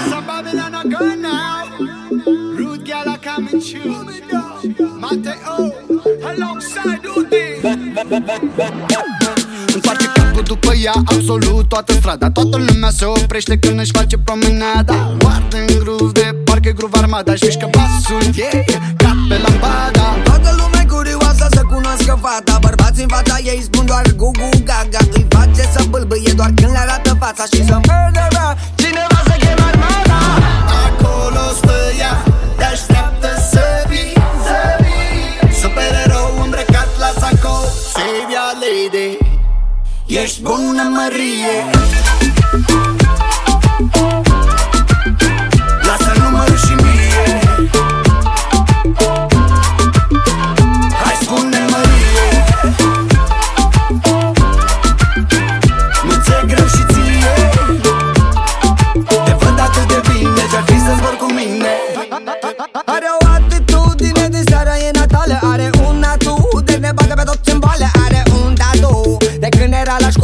It's a Babylon a gun now. Rude gal a coming true. Mateo, alongside Udi. Întoarce capul după ea absolut toată strada. Toată lumea se oprește când își face promenada. Guardă în groove de parcă groove armada. Și mișcă basul ei ca pe lambada. Toată lumea curioasă să cunoască fata. Bărbații în fața ei spun doar gu gu gaga. Îi face să bâlbâie doar când le arată fața. Și să murderă Ești bună mărie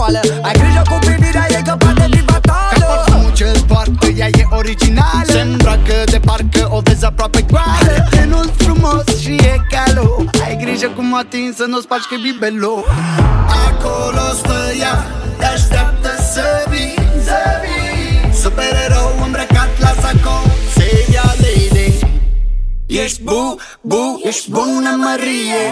școală. Ai grijă cu privirea ei că poate fi Ca fatală parfumul ce-l poartă, ea e originală. Se îmbracă de parcă o vezi aproape goală. Tenul frumos și e calo Ai grijă cum o atingi să nu spargi că bibelou Acolo stă ea, te așteaptă să vii. Supererou îmbrăcat la sacou. Save your lady. Ești bu, bu, ești bună Marie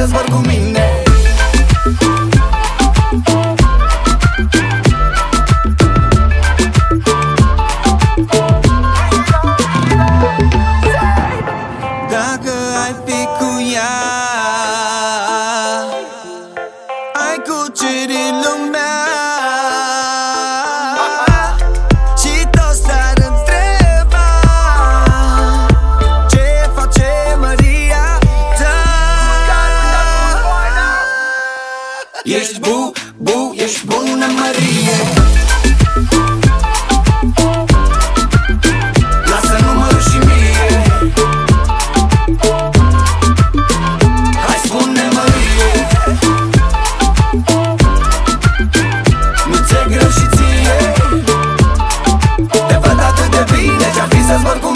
să zbor cu mine. Dacă ai fi cu ea Ai cuceri Ești bu, bu, ești bună Marie. Lasă numărul și mie. Hai spune Marie. Nu ți-e și ție. Te văd atât de bine Ce-ar să zbor cu